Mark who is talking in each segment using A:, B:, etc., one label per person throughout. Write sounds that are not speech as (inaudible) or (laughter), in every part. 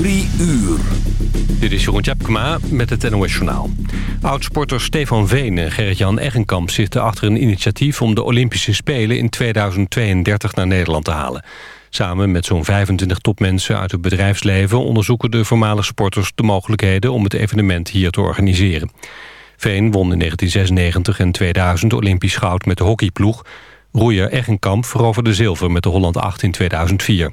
A: Drie uur.
B: Dit is Jeroen Tjepkema met het NOS Journaal. Oudsporter Stefan Veen en Gerrit-Jan Eggenkamp zitten achter een initiatief... om de Olympische Spelen in 2032 naar Nederland te halen. Samen met zo'n 25 topmensen uit het bedrijfsleven... onderzoeken de voormalige sporters de mogelijkheden om het evenement hier te organiseren. Veen won in 1996 en 2000 Olympisch goud met de hockeyploeg. Roeier Eggenkamp veroverde zilver met de Holland 8 in 2004.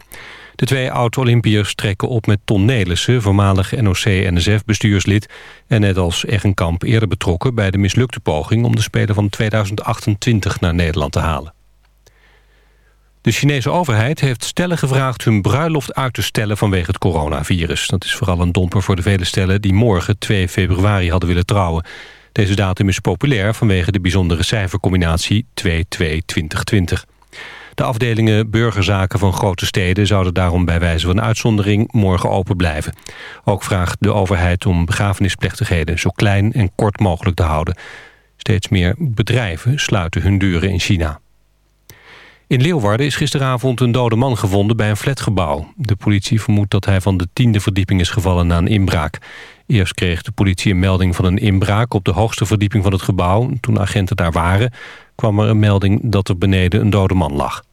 B: De twee oud-Olympiërs trekken op met Ton Nelissen... voormalig NOC-NSF-bestuurslid... en net als Eggenkamp eerder betrokken bij de mislukte poging... om de Spelen van 2028 naar Nederland te halen. De Chinese overheid heeft stellen gevraagd hun bruiloft uit te stellen vanwege het coronavirus. Dat is vooral een domper voor de vele stellen die morgen 2 februari hadden willen trouwen. Deze datum is populair vanwege de bijzondere cijfercombinatie 2-2-2020. De afdelingen burgerzaken van grote steden zouden daarom bij wijze van uitzondering morgen open blijven. Ook vraagt de overheid om begrafenisplechtigheden zo klein en kort mogelijk te houden. Steeds meer bedrijven sluiten hun deuren in China. In Leeuwarden is gisteravond een dode man gevonden bij een flatgebouw. De politie vermoedt dat hij van de tiende verdieping is gevallen na een inbraak. Eerst kreeg de politie een melding van een inbraak op de hoogste verdieping van het gebouw. Toen agenten daar waren, kwam er een melding dat er beneden een dode man lag.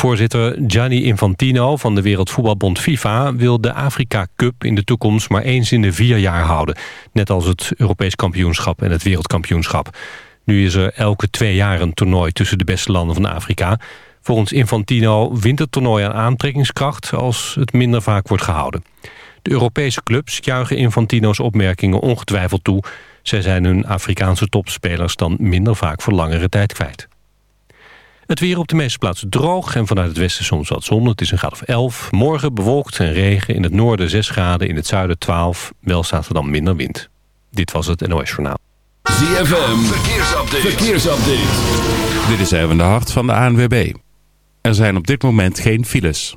B: Voorzitter Gianni Infantino van de Wereldvoetbalbond FIFA... wil de Afrika Cup in de toekomst maar eens in de vier jaar houden. Net als het Europees kampioenschap en het wereldkampioenschap. Nu is er elke twee jaar een toernooi tussen de beste landen van Afrika. Volgens Infantino wint het toernooi aan aantrekkingskracht... als het minder vaak wordt gehouden. De Europese clubs juichen Infantino's opmerkingen ongetwijfeld toe. Zij zijn hun Afrikaanse topspelers dan minder vaak voor langere tijd kwijt. Het weer op de meeste plaatsen droog en vanuit het westen soms wat zon. Het is een graad of 11. Morgen bewolkt en regen. In het noorden 6 graden, in het zuiden 12. Wel staat er dan minder wind. Dit was het NOS Journaal.
A: ZFM, verkeersupdate. verkeersupdate.
C: Dit is even de hart van de ANWB. Er zijn op dit moment geen files.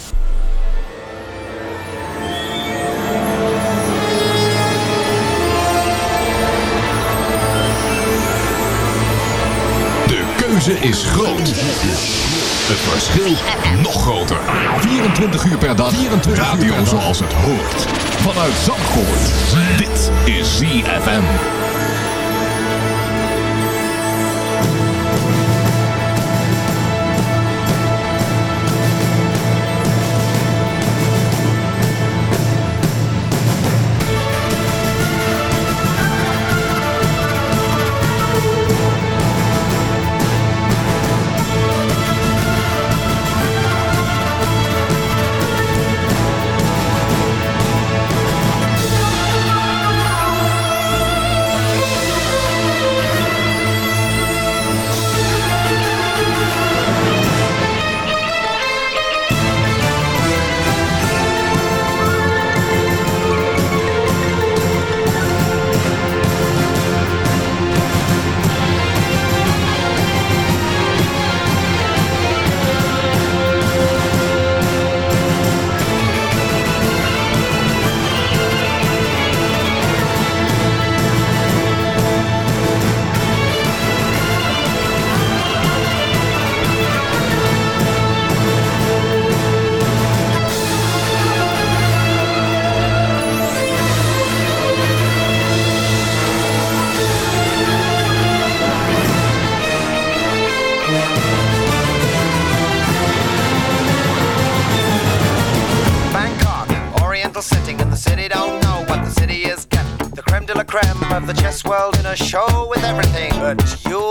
D: Keuze is groot. Het verschil nog groter. 24 uur per dag. 24 Radio uur zoals het hoort. Vanuit Zandvoort. Dit is ZFM.
E: Of the chess world in a show with everything but Yul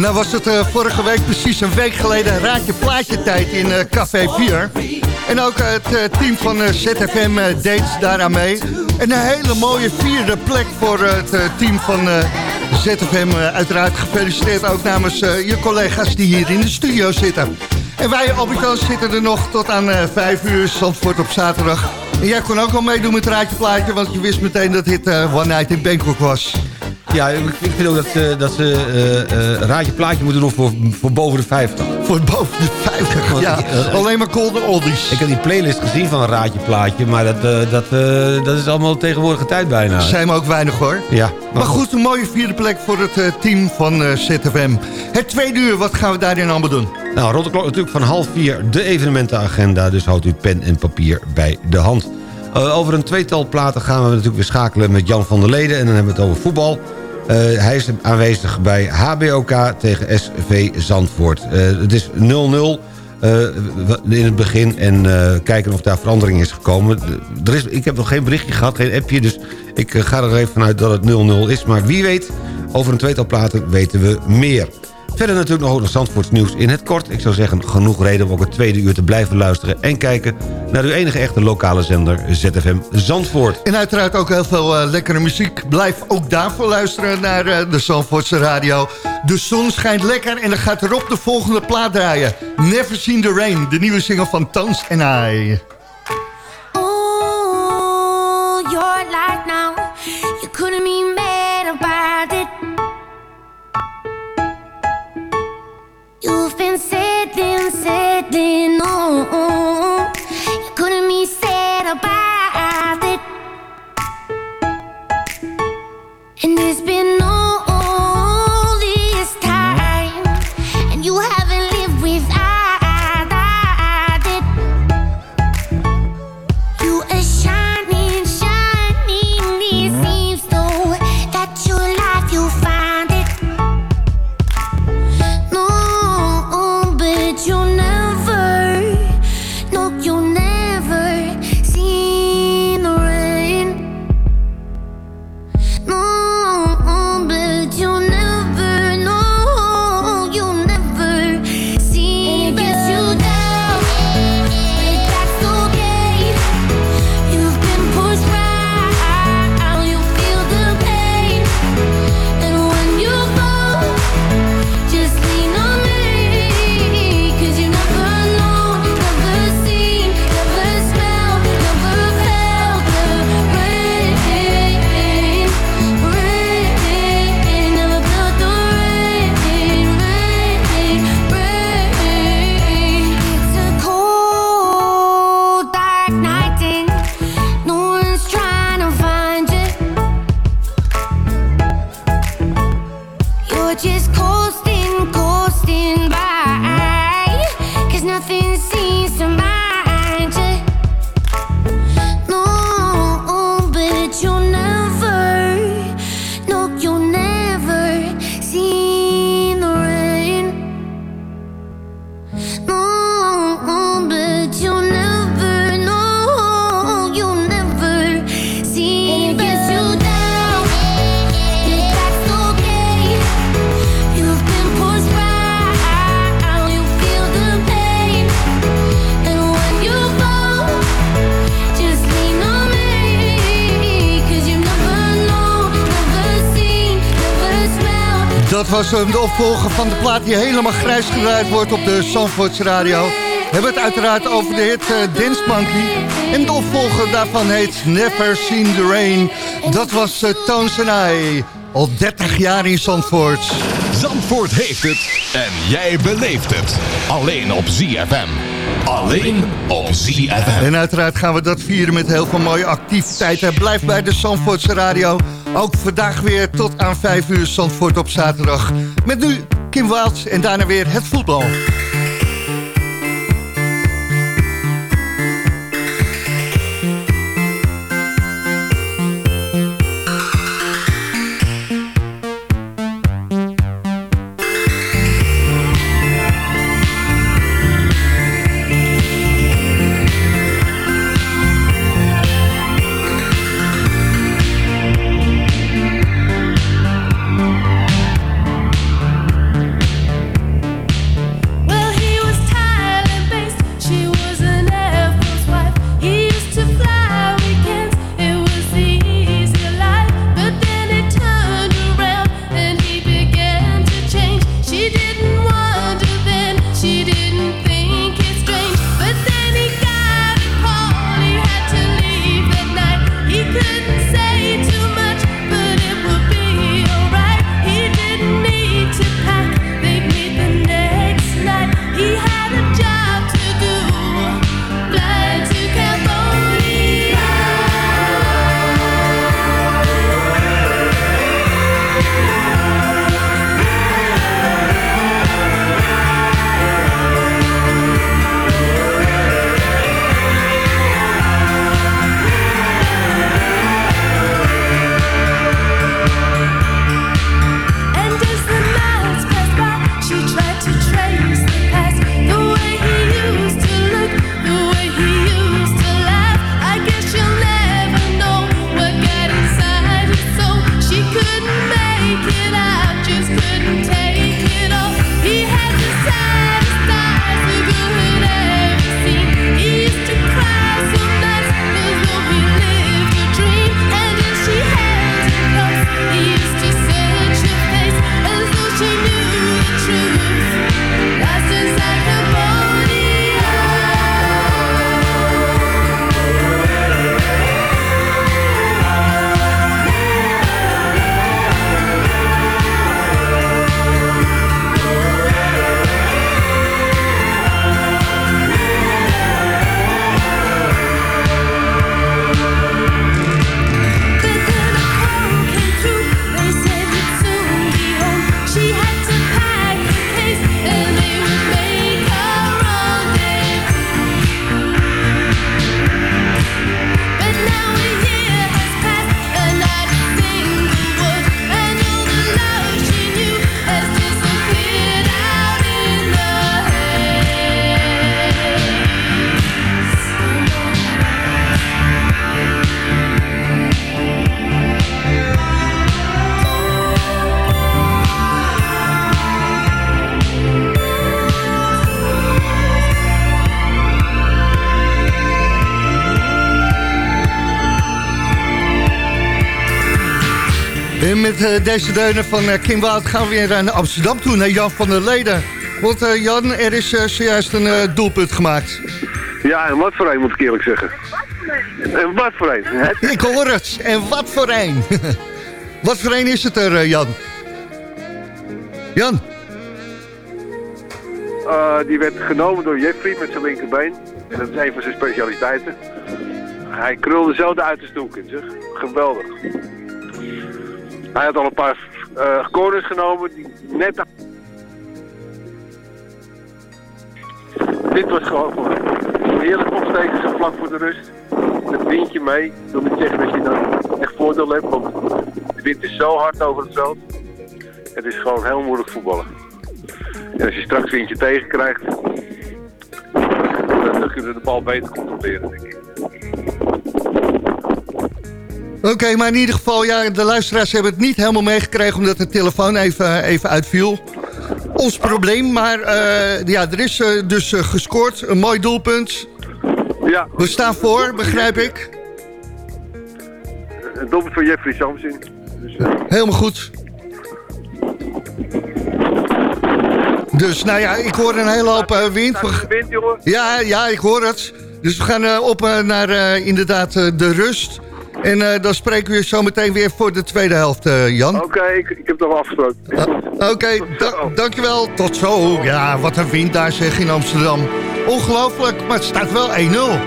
F: Nou was het eh, vorige week precies een week geleden raadje plaatje tijd in eh, Café 4. En ook eh, het team van ZFM deed daaraan mee. En een hele mooie vierde plek voor het team van ZFM. uiteraard gefeliciteerd ook namens je collega's die hier in de studio zitten. En wij, Albert zitten er nog tot aan eh 5 uur, Zandvoort op zaterdag. En jij kon ook al meedoen met raadje plaatje, want je wist meteen dat dit One Night in Bangkok was.
G: Ja, ik vind ook dat ze, dat ze eh, eh, raadje plaatje moeten doen voor, voor boven de 50.
F: Voor boven de 50, (laughs)
G: Want
F: ja.
G: ik, eh,
F: Alleen maar golden oldies.
G: Ik heb die playlist gezien van een raadje plaatje, maar dat, dat, dat is allemaal tegenwoordige tijd bijna.
F: Zijn we ook weinig hoor.
G: Ja,
F: Maar goed, een mooie vierde plek voor het team van ZFM. Het tweede uur, wat gaan we daarin allemaal doen?
G: Nou, rond natuurlijk van half vier de evenementenagenda. Dus houdt u pen en papier bij de hand. Eh, over een tweetal platen gaan we natuurlijk weer schakelen met Jan van der Leden. En dan hebben we het over voetbal. Eh, hij is aanwezig bij HBOK tegen SV Zandvoort. Eh, het is 0-0 eh, in het begin en kijken of daar verandering is gekomen. Er is, ik heb nog geen berichtje gehad, geen appje, dus ik ga er even vanuit dat het 0-0 is. Maar wie weet, over een tweetal platen weten we meer. Verder natuurlijk nog nog Zandvoorts nieuws in het kort. Ik zou zeggen, genoeg reden om ook het tweede uur te blijven luisteren... en kijken naar uw enige echte lokale zender ZFM Zandvoort.
F: En uiteraard ook heel veel eh, lekkere muziek. Blijf ook daarvoor luisteren naar eh, de Zandvoortse radio. De zon schijnt lekker en dan gaat erop de volgende plaat draaien. Never Seen the Rain, de nieuwe single van Tans en I.
H: Ooh, your life now. You couldn't be about
I: de opvolger van de plaat die helemaal grijs gedraaid wordt op de Zandvoorts Radio. We hebben het uiteraard over de hit eh, Dance Monkey. En de opvolger daarvan heet Never Seen the Rain. Dat was uh, Tones and I. Al 30 jaar in Zandvoort.
J: Zandvoort heeft het en jij beleeft het. Alleen op ZFM. Alleen op ZFM.
I: En uiteraard gaan we dat vieren met heel veel mooie activiteiten. Blijf bij de Zandvoortse Radio. Ook vandaag weer tot aan 5 uur Zandvoort op zaterdag. Met nu Kim Wild en daarna weer het voetbal. Met eh, deze deunen van eh, Kim Wout gaan we weer naar Amsterdam toe, naar Jan van der Leden. Want eh, Jan, er is eh, zojuist een doelpunt gemaakt.
K: Ja, en wat voor een moet ik eerlijk zeggen. En wat voor een.
I: Ik hoor het. En wat voor een. (laughs) wat voor een is het er, Jan? Jan?
K: Die werd genomen door Jeffrey met zijn linkerbeen. En dat is een van zijn specialiteiten. Hij krulde zo de uiterste hoek in, zeg. Geweldig. Hij had al een paar eh corners genomen die net... Dit was gewoon hem. Heerlijk opsteken, zo vlak voor de rust. Het windje mee. Ik wil niet zeggen dat je dan echt voordeel hebt, want de wind is zo hard over het veld. Het is gewoon heel moeilijk voetballen. En als je straks windje tegenkrijgt, dan, kunnen we de bal beter controleren, denk ik.
I: Oké, maar in ieder geval, ja, de luisteraars hebben het niet helemaal meegekregen... omdat de telefoon even, even uitviel. Ons probleem, maar eh, ja, er is eh, dus eh, gescoord. Een mooi doelpunt.
K: Ja.
I: We staan voor, begrijp ik.
K: Een doelpunt voor Jeffrey Samson. Dus,
I: Helemaal goed.
L: Dus nou ja, ik hoor een hele hoop wind. Ja, ja, ik hoor het. Dus we gaan op naar inderdaad de rust. En eh, dan spreken we je zo meteen weer voor de tweede helft, eh, Jan.
K: Oké, ik, ik heb het al afgesproken.
L: Oké, da- dankjewel. Tot zo. Ja, wat een wind daar zeg in Amsterdam. Ongelooflijk, maar het staat wel 1-0.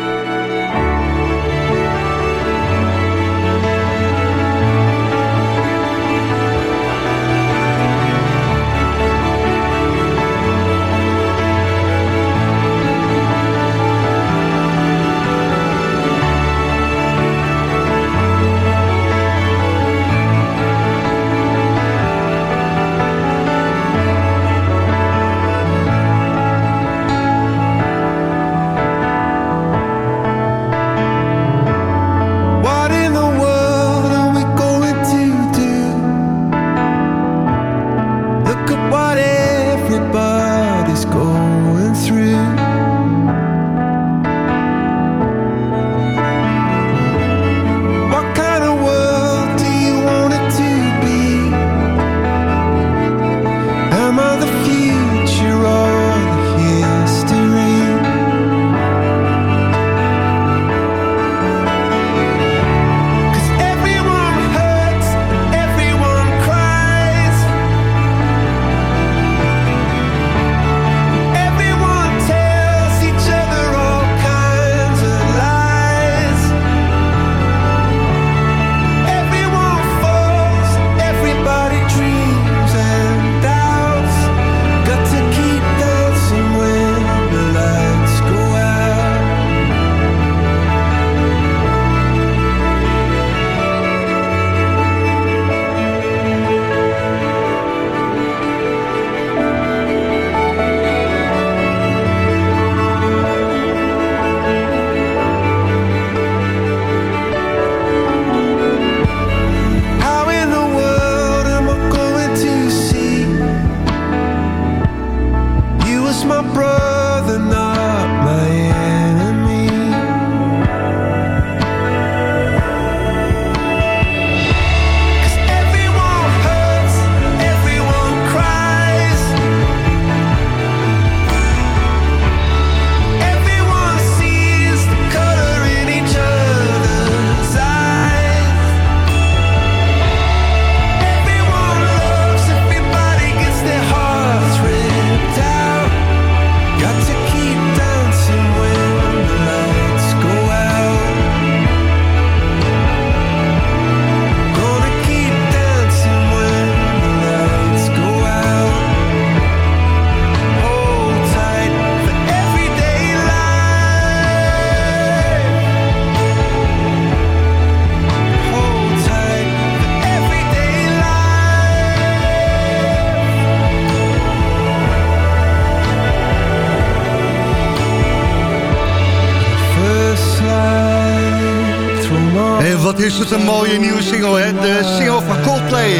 L: Wat is het een mooie nieuwe single, hè? De single van Coldplay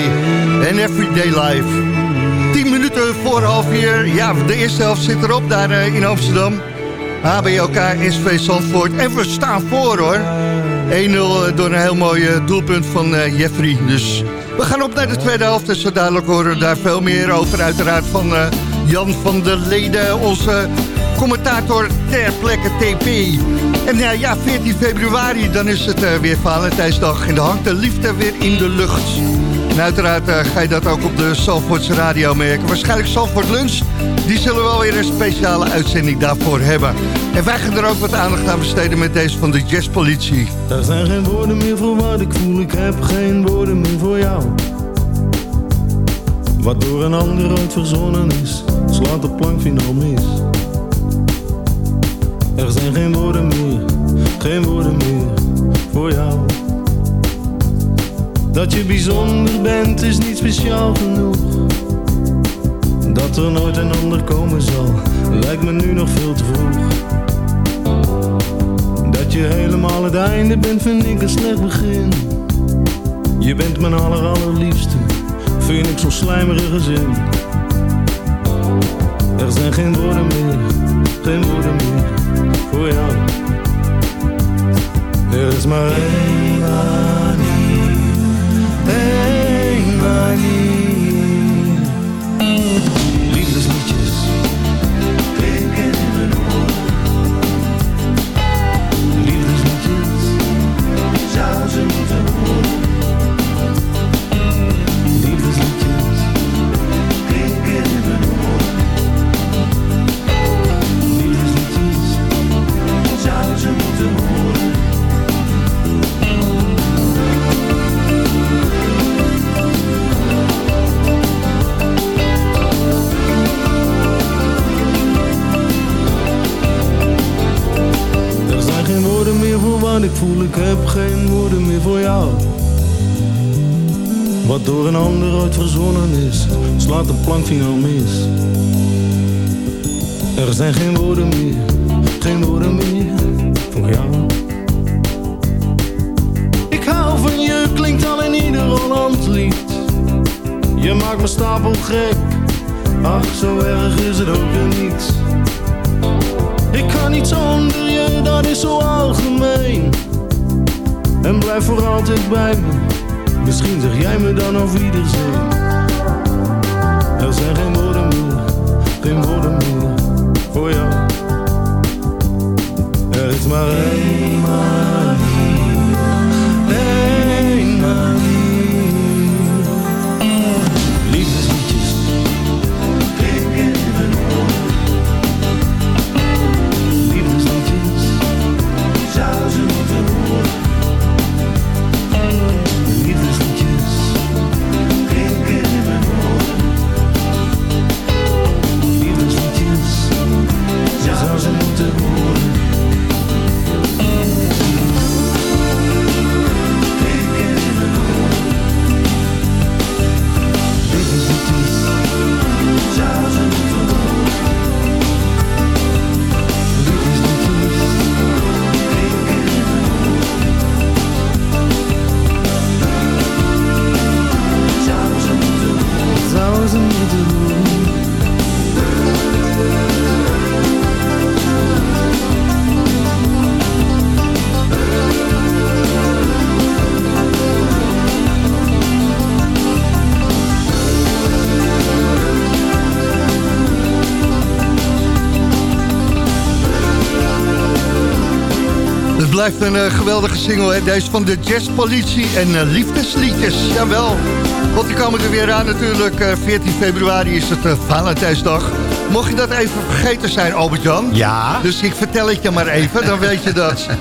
L: en Everyday Life. 10 minuten voor half vier. Ja, de eerste helft zit erop daar eh, in Amsterdam. HBLK, SV Zandvoort. En we staan voor, hoor. 1-0 door een heel mooi eh, doelpunt van eh, Jeffrey. Dus we gaan op naar de tweede helft. En zo dadelijk horen we daar veel meer over. Uiteraard van eh, Jan van der Leden, onze commentator ter plekke TP. En ja, ja, 14 februari, dan is het eh, weer Valentijnsdag. En dan hangt de liefde weer in de lucht. En uiteraard eh, ga je dat ook op de Zalvoortse radio merken. Waarschijnlijk Zalvoort Lunch. Die zullen wel weer een speciale uitzending daarvoor hebben. En wij gaan er ook wat aandacht aan besteden met deze van de jazzpolitie.
M: Er zijn geen woorden meer voor wat ik voel, ik heb geen woorden meer voor jou. Wat door een ander ooit verzonnen is, slaat de plank finaal mis. Er zijn geen woorden meer, geen woorden meer voor jou. Dat je bijzonder bent is niet speciaal genoeg. Dat er nooit een ander komen zal, lijkt me nu nog veel te vroeg. Dat je helemaal het einde bent, vind ik een slecht begin. Je bent mijn aller allerliefste, vind ik zo'n slijmerige zin. Er zijn geen woorden meer, geen woorden meer voor jou. Er
F: blijft een eh, geweldige single, hè? deze van de Jazzpolitie en eh, Liefdesliedjes. Jawel, want die komen er weer aan natuurlijk. eh, 14 februari is het eh, Valentijnsdag. Mocht je dat even vergeten zijn, Albert-Jan?
G: Ja.
F: Dus ik vertel het je maar even, dan weet je dat. (laughs)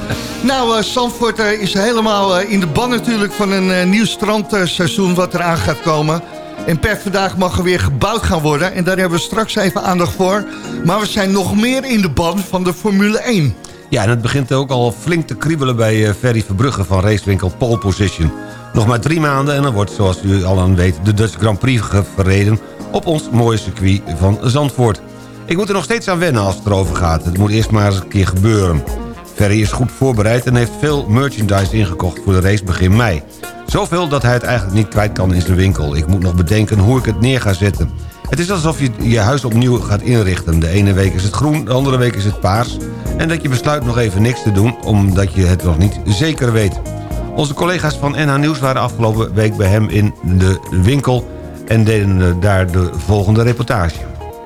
F: Nou, eh Zandvoort eh, is helemaal eh, in de ban natuurlijk van een eh, nieuw strandseizoen wat eraan gaat komen. En per vandaag mag er weer gebouwd gaan worden. En daar hebben we straks even aandacht voor. Maar we zijn nog meer in de ban van de Formule 1.
G: Ja, en het begint ook al flink te kriebelen bij eh, Ferry Verbrugge van racewinkel Pole Position. Nog maar drie maanden en dan wordt, zoals u al aan weet, de Dutch Grand Prix verreden op ons mooie circuit van Zandvoort. Ik moet er nog steeds aan wennen als het erover gaat. Het moet eerst maar eens een keer gebeuren. Ferry is goed voorbereid en heeft veel merchandise ingekocht voor de race begin mei. Zoveel dat hij het eigenlijk niet kwijt kan in zijn winkel. Ik moet nog bedenken hoe ik het neer ga zetten. Het is alsof je je huis opnieuw gaat inrichten. De ene week is het groen, de andere week is het paars. En dat je besluit nog even niks te doen, omdat je het nog niet zeker weet. Onze collega's van NH Nieuws waren afgelopen week bij hem in de winkel... en deden eh, daar de volgende reportage.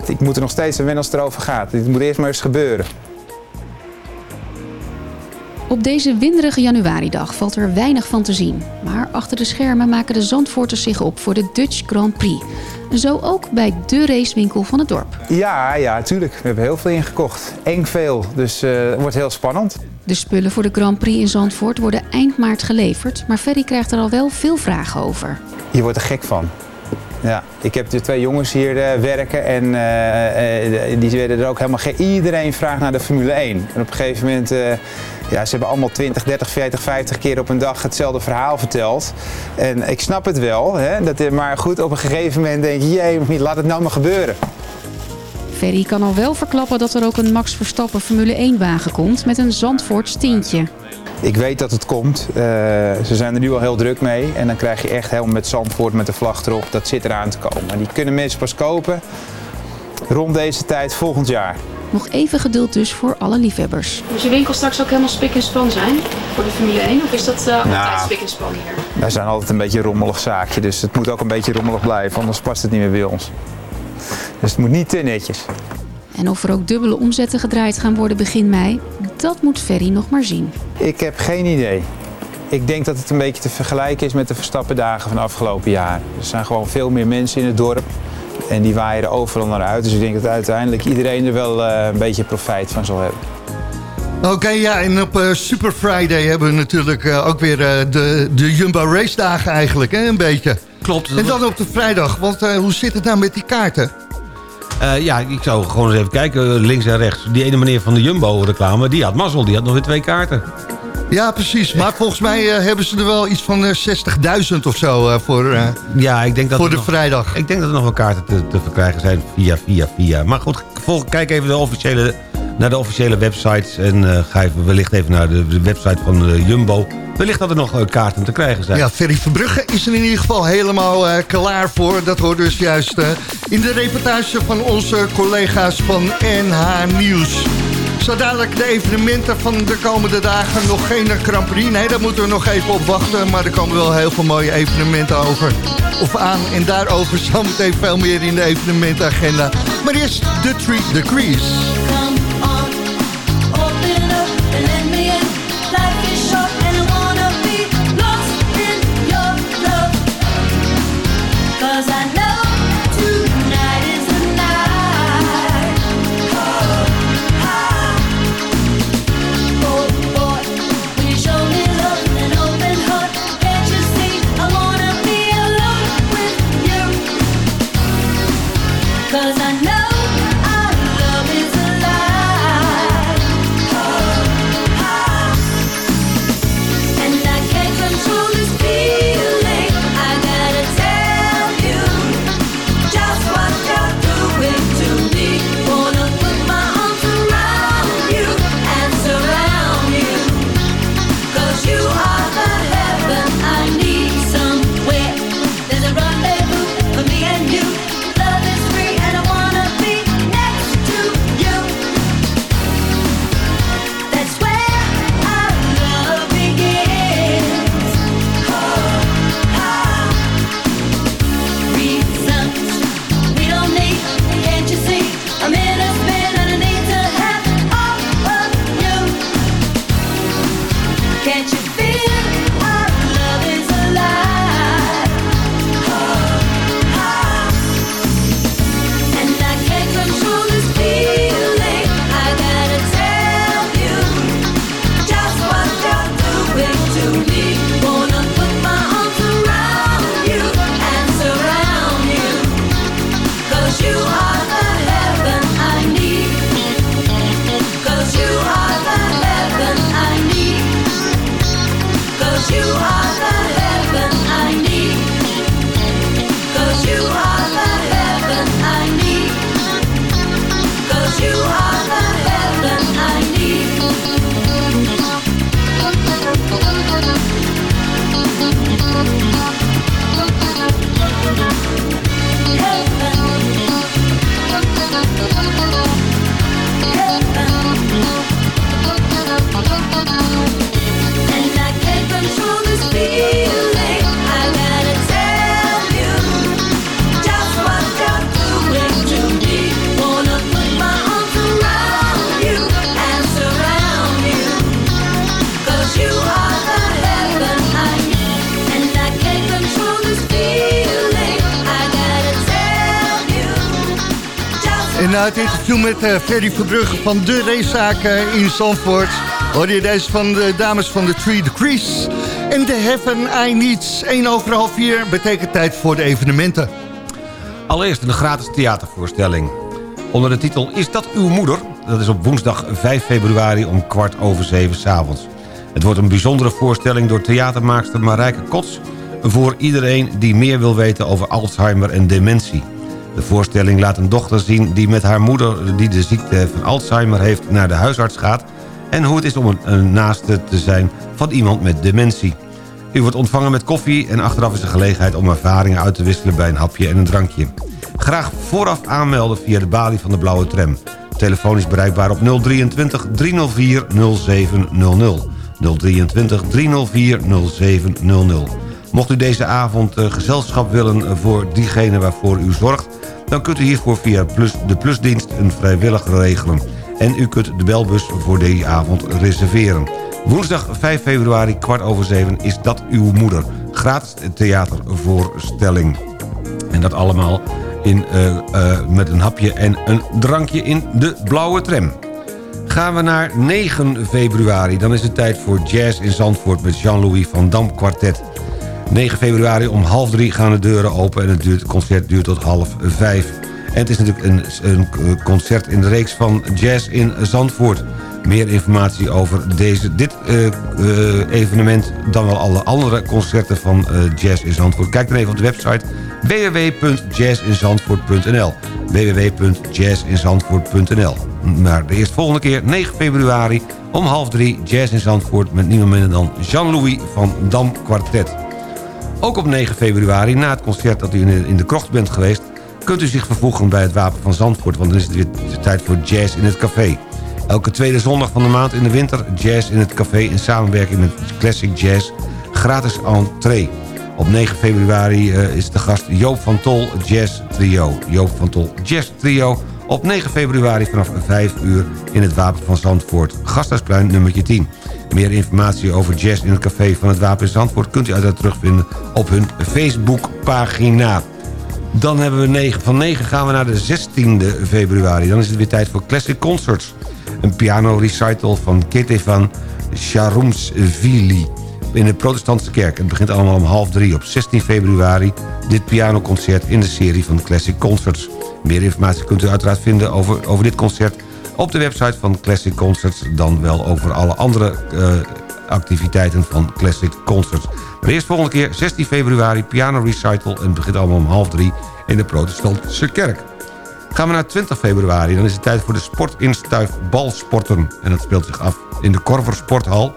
N: Ik moet er nog steeds aan wennen als het erover gaat. Dit moet eerst maar eens gebeuren.
O: Op deze winderige januaridag valt er weinig van te zien. Maar achter de schermen maken de Zandvoorters zich op voor de Dutch Grand Prix. Zo ook bij de racewinkel van het dorp.
N: Ja, ja, tuurlijk. We hebben heel veel ingekocht. Eng veel, dus eh, het wordt heel spannend.
O: De spullen voor de Grand Prix in Zandvoort worden eind maart geleverd. Maar Ferry krijgt er al wel veel vragen over.
N: Je wordt er gek van. Ja, ik heb de twee jongens hier eh, werken en eh, eh, die werden er ook helemaal gek. Iedereen vraagt naar de Formule 1. En op een gegeven moment, ja, ze hebben allemaal 20, 30, 40, 50 keer op een dag hetzelfde verhaal verteld. En ik snap het wel, hè, dat, maar goed, op een gegeven moment denk je, jee, laat het nou maar gebeuren.
O: Ferry kan al wel verklappen dat er ook een Max Verstappen Formule 1-wagen komt met een Zandvoorts tintje.
N: Ik weet dat het komt. Eh, ze zijn er nu al heel druk mee. En dan krijg je echt helemaal met Zandvoort met de vlag erop. Dat zit eraan te komen. Die kunnen mensen pas kopen rond deze tijd volgend jaar.
O: Nog even geduld dus voor alle liefhebbers. Moet je winkel straks ook helemaal spik en span zijn voor de Formule 1? Of is dat uh,
N: Nou.
O: spik en span hier?
N: Wij zijn altijd een beetje een rommelig zaakje. Dus het moet ook een beetje rommelig blijven. Anders past het niet meer bij ons. Dus het moet niet te netjes.
O: En of er ook dubbele omzetten gedraaid gaan worden begin mei, dat moet Ferry nog maar zien.
N: Ik heb geen idee. Ik denk dat het een beetje te vergelijken is met de Verstappendagen van de afgelopen jaar. Er zijn gewoon veel meer mensen in het dorp. En die waaien er overal naar uit. Dus ik denk dat uiteindelijk iedereen er wel eh, een beetje profijt van zal hebben.
F: Oké, ja, en op eh, Super Friday hebben we natuurlijk eh, ook weer eh, de, de Jumbo Race dagen eigenlijk, hè, een beetje.
G: Klopt.
F: En dan op de vrijdag, want eh, hoe zit het nou met die kaarten?
G: Eh, ja, ik zou gewoon eens even kijken, links en rechts. Die ene meneer van de Jumbo-reclame, die had mazzel. Die had nog weer twee kaarten.
F: Ja, precies. Maar volgens mij eh, hebben ze er wel iets van eh, 60.000 of zo eh, voor, eh,
G: Ja, ik denk dat
F: voor de
G: nog-
F: vrijdag.
G: Ik denk dat er nog wel kaarten te, te verkrijgen zijn via, via, via. Maar goed, volg, kijk even de officiële, naar de officiële websites... en eh, ga even, wellicht even naar de, website van eh, Jumbo. Wellicht dat er nog eh, kaarten te krijgen zijn.
F: Ja, Ferry Verbrugge is er in ieder geval helemaal klaar voor. Dat hoort dus juist in de reportage van onze collega's van NH Nieuws. Zo dadelijk de evenementen van de komende dagen. Nog geen Grand Prix. Nee, daar moeten we nog even op wachten. Maar er komen wel heel veel mooie evenementen over. Of aan. En daarover (laughs) zometeen veel meer in de evenementenagenda. Maar eerst de Three Degrees. Met eh, Ferry van de racezaak eh, in Zandvoort... hoorde je deze van de dames van de Three Degrees. En de Heaven I Needs, 1 over half 4, betekent tijd voor de evenementen.
G: Allereerst een gratis theatervoorstelling. Onder de titel Is dat uw moeder? Dat is op woensdag 5 februari om kwart over zeven s'avonds. Het wordt een bijzondere voorstelling door theatermaakster Marijke Kots... voor iedereen die meer wil weten over Alzheimer en dementie. De voorstelling laat een dochter zien die met haar moeder... die de ziekte van Alzheimer heeft naar de huisarts gaat... en hoe het is om een, naaste te zijn van iemand met dementie. U wordt ontvangen met koffie en achteraf is de gelegenheid om ervaringen uit te wisselen bij een hapje en een drankje. Graag vooraf aanmelden via de balie van de blauwe tram. Telefoon is bereikbaar op 023 304 0700. 023 304 0700. Mocht u deze avond eh, gezelschap willen voor diegene waarvoor u zorgt... dan kunt u hiervoor via plus, de plusdienst een vrijwilliger regelen. En u kunt de belbus voor die avond reserveren. Woensdag 5 februari, kwart over zeven, is dat uw moeder. Gratis theatervoorstelling. En dat allemaal in, eh, eh, met een hapje en een drankje in de blauwe tram. Gaan we naar 9 februari. Dan is het tijd voor jazz in Zandvoort met Jean-Louis van Dam Quartet. 9 februari om half drie gaan de deuren open... en het, concert duurt tot half vijf. En het is natuurlijk een, een concert in de reeks van jazz in Zandvoort. Meer informatie over deze, dit eh, eh, evenement... dan wel alle andere concerten van eh, Jazz in Zandvoort. Kijk dan even op de website www.jazzinzandvoort.nl www.jazzinzandvoort.nl Maar de eerstvolgende keer, 9 februari, om half drie... Jazz in Zandvoort met niemand minder dan Jean-Louis van Dam Quartet. Ook op 9 februari, na het concert dat u in de, krocht bent geweest... kunt u zich vervoegen bij het Wapen van Zandvoort... want dan is het weer tijd voor jazz in het café. Elke tweede zondag van de maand in de winter... jazz in het café in samenwerking met Classic Jazz... gratis entree. Op 9 februari eh, is de gast Joop van Tol Jazz Trio. Joop van Tol Jazz Trio op 9 februari vanaf 5 uur in het Wapen van Zandvoort. Gasthuisplein nummertje 10. Meer informatie over jazz in het café van het Wapen in Zandvoort... kunt u uiteraard terugvinden op hun Facebookpagina. Dan hebben we 9, van 9 gaan we naar de 16e februari. Dan is het weer tijd voor Classic Concerts. Een piano recital van Ketevan Charumsvili in de protestantse kerk. Het begint allemaal om half drie op 16 februari... dit pianoconcert in de serie van Classic Concerts. Meer informatie kunt u uiteraard vinden over, over dit concert... op de website van Classic Concerts... dan wel over alle andere uh, activiteiten van Classic Concerts. Maar eerst volgende keer 16 februari piano recital... en het begint allemaal om half drie in de protestantse kerk. Gaan we naar 20 februari, dan is het tijd voor de sportinstuif balsporten. En dat speelt zich af in de Korver Sporthal.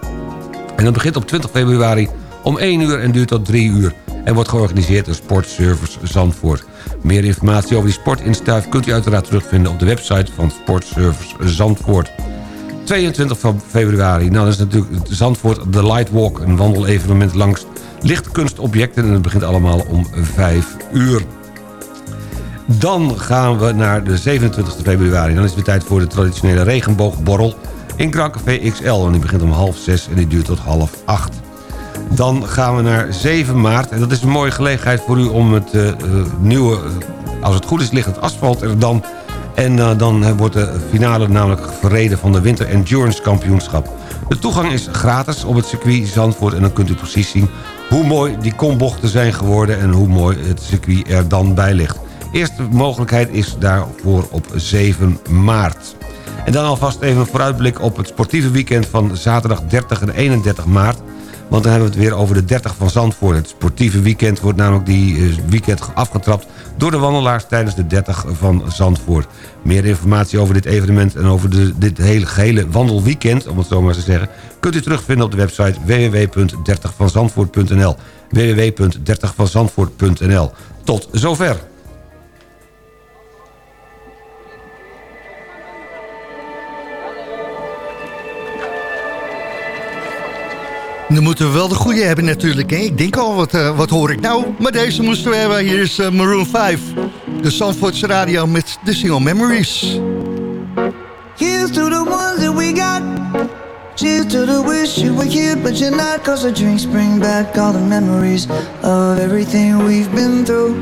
G: En dat begint op 20 februari om 1 uur en duurt tot 3 uur. En wordt georganiseerd door Sportservice Zandvoort. Meer informatie over die sportinstuif kunt u uiteraard terugvinden op de website van Sportservice Zandvoort. 22 februari, nou dat is natuurlijk Zandvoort The Light Walk, een wandelevenement langs lichtkunstobjecten. En het begint allemaal om 5 uur. Dan gaan we naar de 27 februari. Dan is het tijd voor de traditionele regenboogborrel in Grand Café XL. En die begint om half 6 en die duurt tot half 8. Dan gaan we naar 7 maart. En dat is een mooie gelegenheid voor u om het uh, nieuwe... als het goed is ligt het asfalt er dan. En dan wordt de finale namelijk verreden van de Winter Endurance Kampioenschap. De toegang is gratis op het circuit Zandvoort. En dan kunt u precies zien hoe mooi die kombochten zijn geworden... en hoe mooi het circuit er dan bij ligt. Eerste mogelijkheid is daarvoor op 7 maart. En dan alvast even een vooruitblik op het sportieve weekend van zaterdag 30 en 31 maart. Want dan hebben we het weer over de 30 van Zandvoort. Het sportieve weekend wordt namelijk die eh, weekend afgetrapt... door de wandelaars tijdens de 30 van Zandvoort. Meer informatie over dit evenement en over de, dit hele wandelweekend... om het zo maar te zeggen... kunt u terugvinden op de website www.30vanzandvoort.nl www.30vanzandvoort.nl Tot zover.
F: Dan moeten we wel de goede hebben natuurlijk. Hè? Ik denk al, wat, uh, wat hoor ik nou? Maar deze moesten we hebben. Hier is uh, Maroon 5. De Zandvoortse radio met de single Memories.
P: Here's to the ones that we got. Cheers to the wish you were here, but you're not. Cause the drinks bring back all the memories of everything we've been through.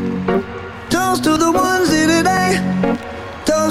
P: Toast to the ones here today.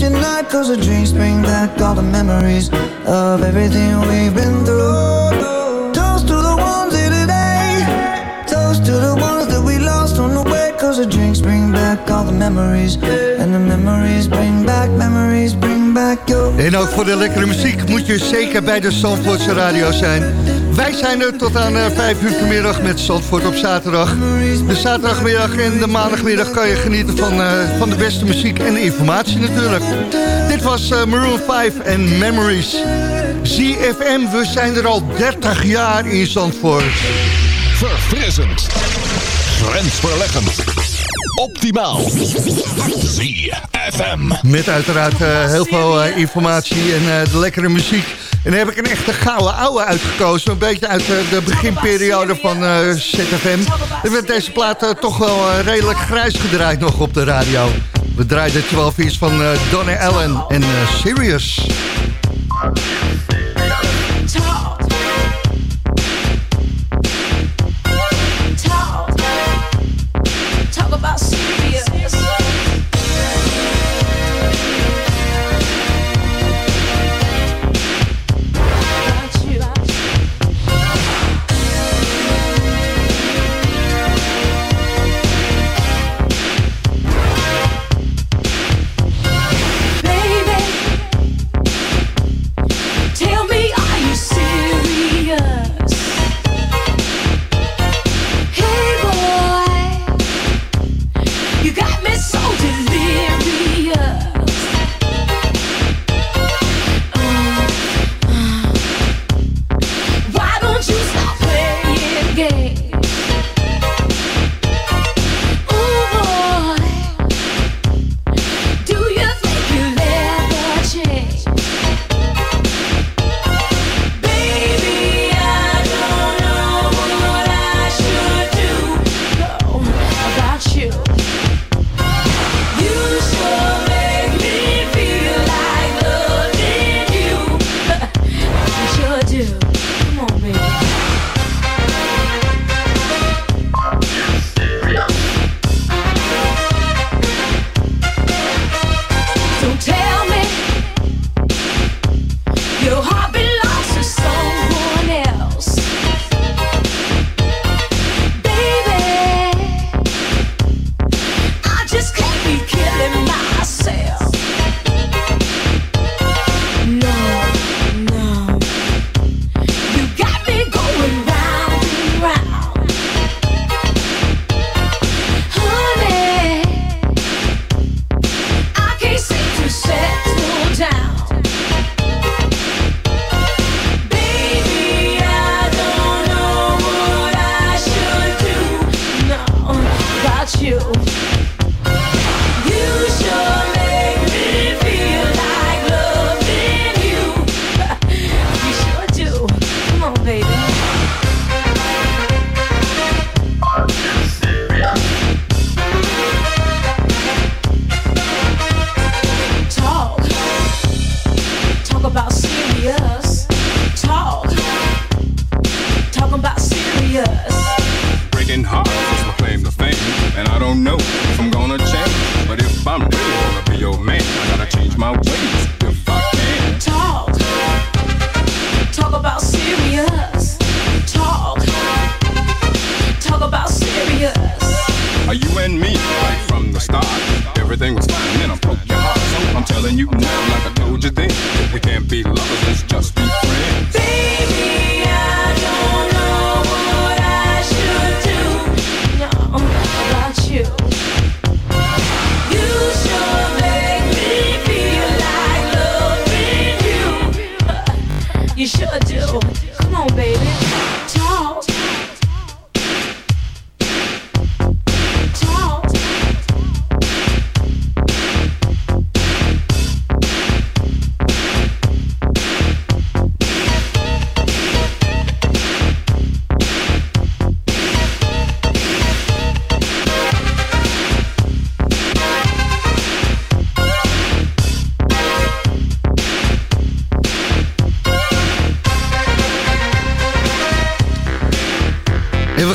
P: You're not. Cause the drinks bring back all the memories of everything we've been through. Toast to the ones here today. Toast to the ones that we lost on the way. Cause the drinks bring back all the memories. And the memories bring
I: En ook voor de lekkere muziek moet je zeker bij de Zandvoortse radio zijn. Wij zijn er tot aan eh, 5 uur vanmiddag met Zandvoort op zaterdag. De zaterdagmiddag en de maandagmiddag kan je genieten van, eh, van de beste muziek en informatie natuurlijk. Dit was eh, Maroon 5 en Memories. ZFM, we zijn er al 30 jaar in Zandvoort.
J: Verfrissend. Grensverleggend. Optimaal. ZFM.
I: Met uiteraard eh, heel veel eh, informatie en eh, de lekkere muziek. En dan heb ik een echte gouden ouwe uitgekozen. Een beetje uit de beginperiode van eh, ZFM. Er werd deze plaat eh, toch wel redelijk grijs gedraaid nog op de radio. We draaiden 12 iets van eh, Donna Allen en eh, Sirius.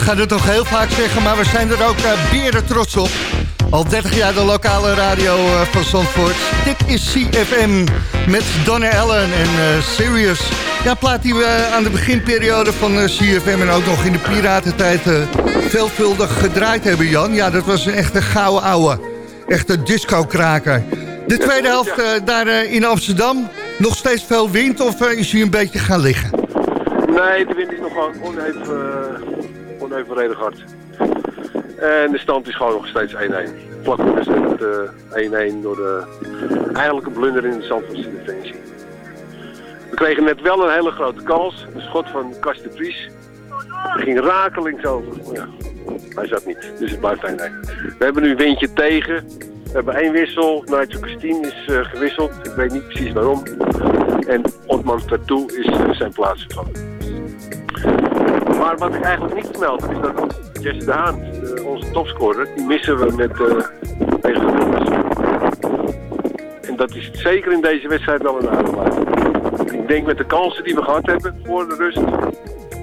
F: Gaan het nog heel vaak zeggen, maar we zijn er ook beren trots op. Al 30 jaar de lokale radio uh, van Zandvoort. Dit is CFM met Donna Allen en uh, Sirius. Ja, plaat die we aan de beginperiode van CFM en ook nog in de piratentijd veelvuldig gedraaid hebben, Jan. Ja, dat was een echte gouden ouwe. Echte disco-kraker. De tweede helft daar in Amsterdam. Nog steeds veel wind of is hij een beetje gaan liggen?
K: Nee, de wind is nog gewoon oneven, onevenredig hard. En de stand is gewoon nog steeds 1-1. Vlak voor de uh, 1-1 door de eigenlijk een blunder in de Zandvoortse defensie. We kregen net wel een hele grote kans. Een schot van Kast de Vries. Ging rakelings over. Ja, hij zat niet, dus het blijft 1-1. We hebben nu windje tegen. We hebben één wissel. Nigel Christine is uh, gewisseld. Ik weet niet precies waarom. En Otman Tattoo is uh, zijn plaats vervangen. Maar wat ik eigenlijk niet vermeld is dat Jesse de uh, onze topscorer, die missen we met tegen de En dat is zeker in deze wedstrijd wel een aardig. Ik denk met de kansen die we gehad hebben voor de rust,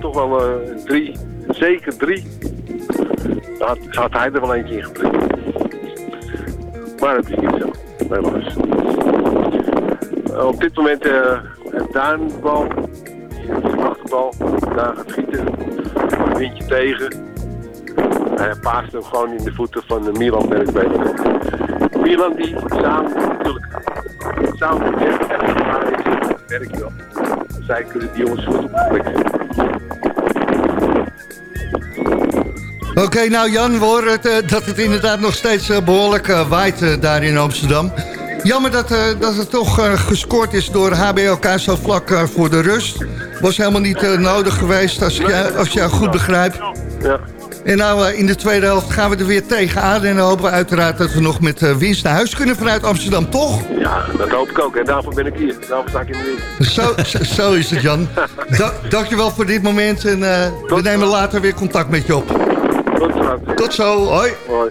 K: toch wel uh, drie, zeker drie, had, hij er wel eentje in geprikt. Maar het is niet zo, helaas. op dit moment uh, Daan bal, de achterbal, Daan gaat schieten, een windje tegen. Hij paast hem gewoon in de voeten van de Milan Bergbenen. Milan die samen natuurlijk samen met Jeff en werk. Zij kunnen die jongens goed op
F: Oké, nou Jan, we horen het, uh, dat het inderdaad nog steeds uh, behoorlijk uh, waait daar in Amsterdam. Jammer dat, dat het toch gescoord is door HBLK zo vlak voor de rust. Was helemaal niet nodig geweest, als ik, jou, als jou goed begrijp.
K: Ja.
F: En nou, in de tweede helft gaan we er weer tegenaan. En dan hopen we uiteraard dat we nog met winst naar huis kunnen vanuit Amsterdam, toch?
K: Ja, dat hoop ik ook. En daarvoor ben ik hier. Daarvoor sta ik in de wind.
F: Zo, zo is het, Jan. (laughs) Da dankjewel voor dit moment. En we nemen later weer contact met je op.
K: Tot zo.
F: Tot zo. Hoi.
K: Hoi.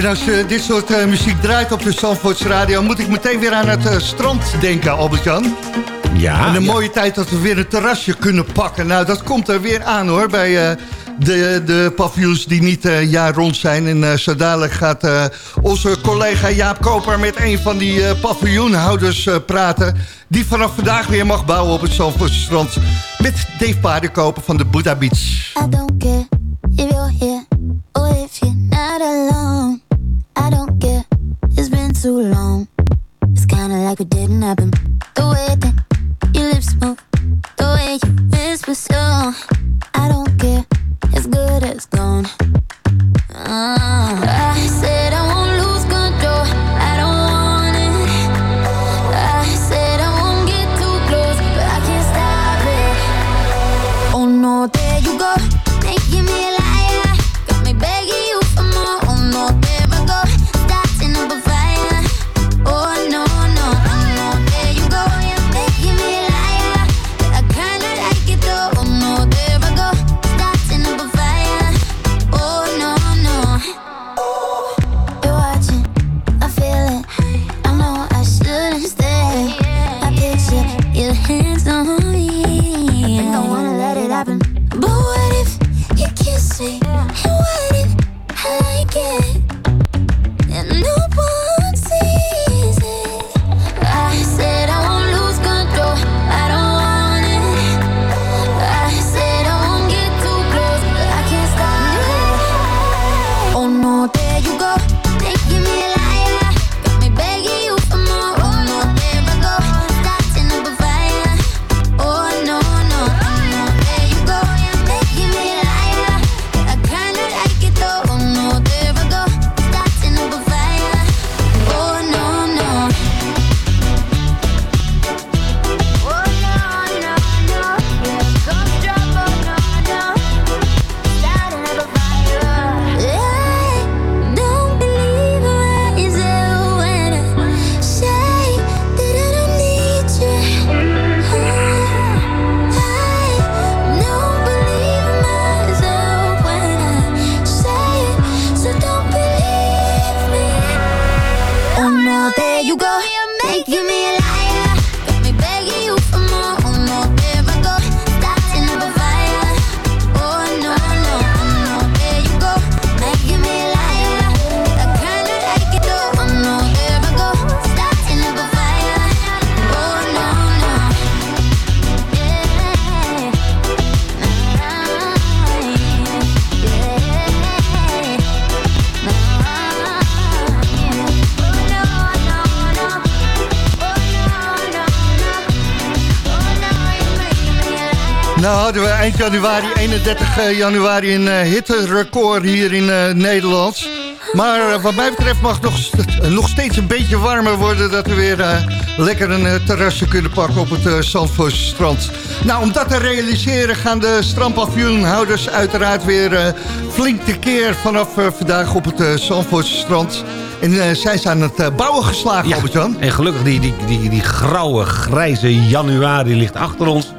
F: En als je dit soort eh, muziek draait op de Zandvoorts Radio... moet ik meteen weer aan het eh, strand denken, Albert-Jan.
G: Ja.
F: En een
G: ja.
F: mooie tijd dat we weer een terrasje kunnen pakken. Nou, dat komt er weer aan hoor, bij eh, de, de paviljoens die niet eh, jaar rond zijn. En eh, zo dadelijk gaat eh, onze collega Jaap Koper met een van die eh, paviljoenhouders eh, praten... die vanaf vandaag weer mag bouwen op het Zandvoortse strand... met Dave Paardenkoper van de Buddha Beach.
H: I don't care like it didn't happen. The way that your lips move, the way you whisper so. I don't care, it's good as gone. Ah,
F: januari, 31 eh, januari, een eh, hitterecord hier in eh, Nederland. Maar wat mij betreft mag het nog, st- nog steeds een beetje warmer worden... dat we weer lekker een eh, terrasje kunnen pakken op het uh, Zandvoortse strand. Nou, om dat te realiseren gaan de strandpavioenhouders uiteraard weer eh, flink tekeer... vanaf vandaag op het uh, Zandvoortse strand. En zij zijn aan het bouwen geslagen, Albert-Jan.
G: En gelukkig, die, die, die, die grauwe, grijze januari ligt achter ons.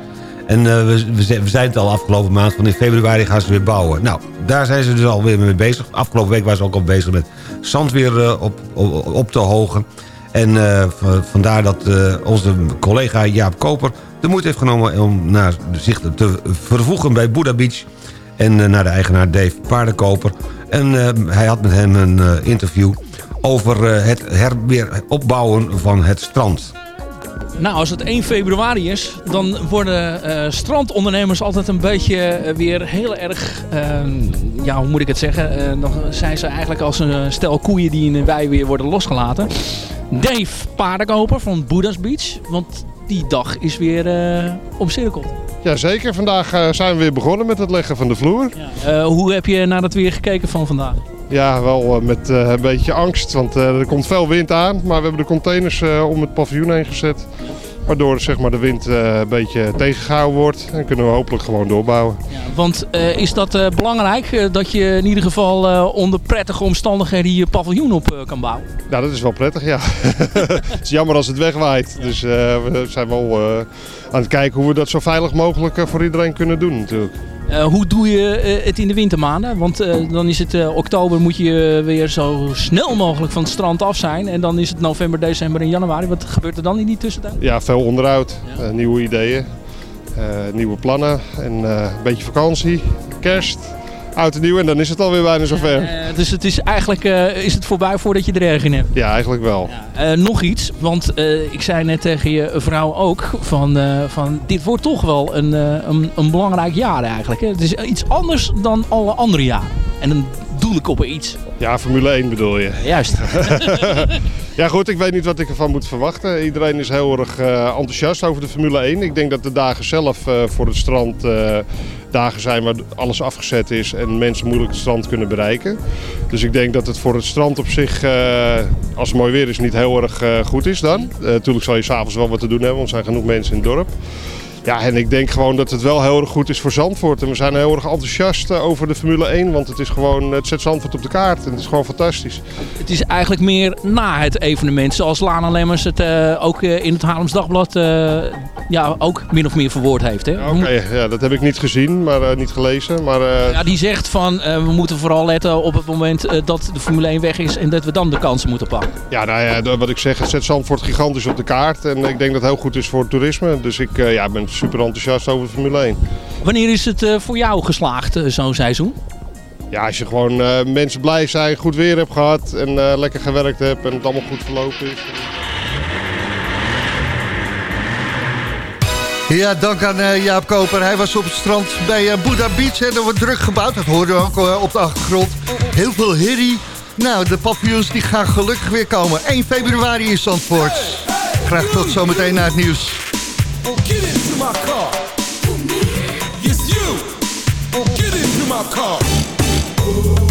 G: En eh, we, we zijn het al afgelopen maand, van in februari gaan ze weer bouwen. Nou, daar zijn ze dus alweer mee bezig. Afgelopen week waren ze ook al bezig met zand weer eh, op, op, op te hogen. En eh, vandaar dat onze collega Jaap Koper de moeite heeft genomen... om naar, zich te vervoegen bij Buddha Beach... en naar de eigenaar Dave Paardenkoper. En hij had met hem een interview over het weer opbouwen van het strand.
Q: Nou, als het 1 februari is, dan worden eh, strandondernemers altijd een beetje eh, weer heel erg, ehm, ja, hoe moet ik het zeggen? Eh, dan zijn ze eigenlijk als een stel koeien die in de wei weer worden losgelaten. Dave Paardenkoper van Buddha's Beach, want die dag is weer omcirkeld.
R: Jazeker, vandaag zijn we weer begonnen met het leggen van de vloer.
Q: Eh, hoe heb je naar het weer gekeken van vandaag?
R: Ja, wel eh, met eh, een beetje angst, want eh, er komt veel wind aan. Maar we hebben de containers om het paviljoen heen gezet. Waardoor zeg maar, de wind een beetje tegengehouden wordt. En kunnen we hopelijk gewoon doorbouwen.
Q: Want eh, is dat belangrijk dat je in ieder geval onder prettige omstandigheden je paviljoen op kan bouwen?
R: Nou, dat is wel prettig, ja. (laughs) het is jammer als het wegwaait. Dus we zijn wel aan het kijken hoe we dat zo veilig mogelijk voor iedereen kunnen doen natuurlijk.
Q: Eh, hoe doe je eh, het in de wintermaanden? Want eh, dan is het oktober, moet je weer zo snel mogelijk van het strand af zijn. En dan is het november, december en januari. Wat gebeurt er dan in die tussentijd?
R: Ja, veel onderhoud, nieuwe ideeën, nieuwe plannen en een beetje vakantie, kerst, oud en nieuw en dan is het alweer bijna zover.
Q: Eh, dus het is eigenlijk eh, is het voorbij voordat je er erg in hebt.
R: Ja, eigenlijk wel.
Q: Eh, nog iets, want ik zei net tegen je vrouw ook van, van dit wordt toch wel een, een, een belangrijk jaar eigenlijk. Hè? Het is iets anders dan alle andere jaren. En dan doe ik op iets.
R: Ja, Formule 1 bedoel je.
Q: Juist. (laughs)
R: ja goed, ik weet niet wat ik ervan moet verwachten. Iedereen is heel erg eh, enthousiast over de Formule 1. Ik denk dat de dagen zelf eh, voor het strand eh, dagen zijn waar alles afgezet is en mensen moeilijk het strand kunnen bereiken. Dus ik denk dat het voor het strand op zich, als het mooi weer is, niet heel erg goed is dan. Natuurlijk zal je s'avonds wel wat te doen hebben, want er zijn genoeg mensen in het dorp. Ja, en ik denk gewoon dat het wel heel erg goed is voor Zandvoort. En we zijn heel erg enthousiast eh, over de Formule 1, want het is gewoon, het zet Zandvoort op de kaart en het is gewoon fantastisch.
Q: Het is eigenlijk meer na het evenement. Zoals Lana Lemmers het eh, ook eh, in het Haarlems Dagblad ja, ook min of meer verwoord heeft.
R: Oké, ja, dat heb ik niet gezien, maar niet gelezen. Maar,
Q: Ja, die zegt van we moeten vooral letten op het moment dat de Formule 1 weg is en dat we dan de kansen moeten pakken.
R: Ja, nou ja, wat ik zeg, het zet Zandvoort gigantisch op de kaart. En ik denk dat het heel goed is voor het toerisme. Dus ik ja, ben super enthousiast over de Formule 1.
Q: Wanneer is het eh, voor jou geslaagd, eh, zo'n seizoen?
R: Ja, als je gewoon eh, mensen blij zijn, goed weer hebt gehad en eh, lekker gewerkt hebt en het allemaal goed verlopen is.
F: Ja, dank aan Jaap Koper. Hij was op het strand bij eh, Buddha Beach en er wordt druk gebouwd. Dat hoorden we ook op de achtergrond. Heel veel herrie. Nou, de paviljoens die gaan gelukkig weer komen. 1 februari in Zandvoort. Graag tot zometeen naar het nieuws.
P: my car. It's you. Get into my car.